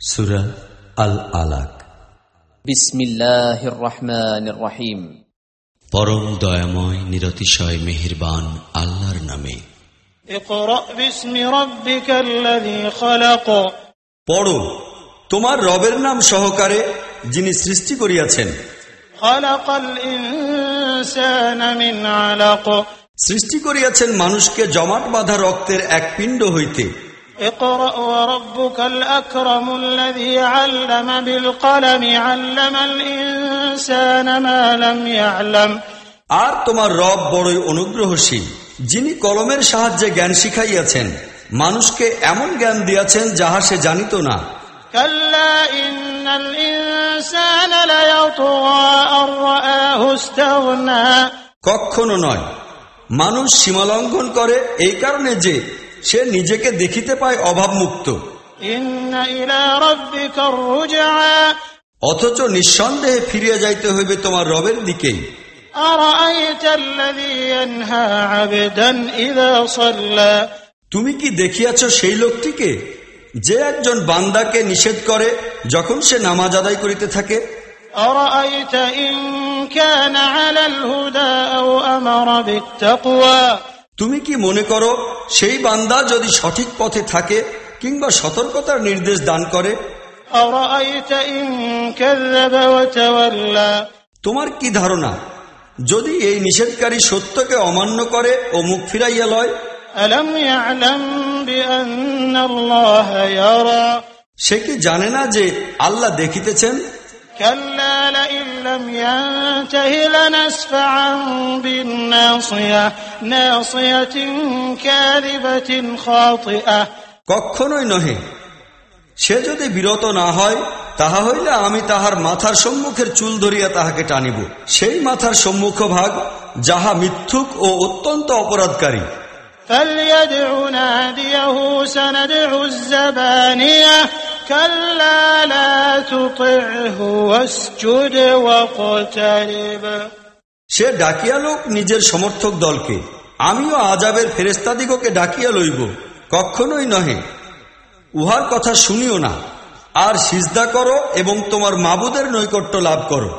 সুরা আল আলাক বিসমিল্লাহ রহিম। পরম দয়াময় নিরতিশয় মেহেরবান আল্লাহর নামে। পড়ো তোমার রবের নাম সহকারে যিনি সৃষ্টি করিয়াছেন। সৃষ্টি করিয়াছেন মানুষকে জমাট বাঁধা রক্তের এক পিণ্ড হইতে। اقرأ وربك الأكرم الذي علم بالقلم علم الإنسان ما لم يعلم আর তোমার রব বড়ই অনুগ্রহশীল যিনি কলমের সাহায্যে জ্ঞান শিখাইয়াছেন মানুষকে এমন জ্ঞান দিয়াছেন যাহা সে জানিত না كلا إن الإنسان ليطغى أن رآه استغنى কখনো নয় মানুষ সীমালঙ্ঘন করে এই কারণে যে সে নিজেকে দেখিতে পায় অভাবমুক্ত। অথচ নিঃসন্দেহে ফিরিয়া যাইতে হইবে তোমার রবের দিকে। তুমি কি দেখিয়াছ সেই লোকটিকে? যে একজন বান্দাকে নিষেধ করে যখন সে নামাজ আদায় করিতে থাকে। তুমি কি মনে করো সেই বান্দা যদি সঠিক পথে থাকে কিংবা সতর্কতার নির্দেশ দান করে। তোমার কি ধারণা? যদি এই নিষেধকারী সত্যকে অমান্য করে ও মুখ ফিরাইয়া লয় সে কি জানে না যে আল্লাহ দেখিতেছেন? لم ينته لنسفعا بالناصية ناصية كاذبة خاطئة কখনোই নহে সে যদি বিরত না হয় তাহা হইলে আমি তাহার মাথার সম্মুখের চুল ধরিয়া তাহাকে টানিব সেই মাথার সম্মুখ ভাগ যাহা মিথ্যুক ও অত্যন্ত অপরাধকারী فليدع ناديه سندع الزبانية كلا لا تطعه واسجد واقترب সে ডাকিয়া লোক নিজের সমর্থক দলকে আমিও আজাবের ফেরেস্তাদিগকে ডাকিয়া লইব কখনোই নহে উহার কথা শুনিও না আর সিজদা করো এবং তোমার মাবুদের নৈকট্য লাভ করো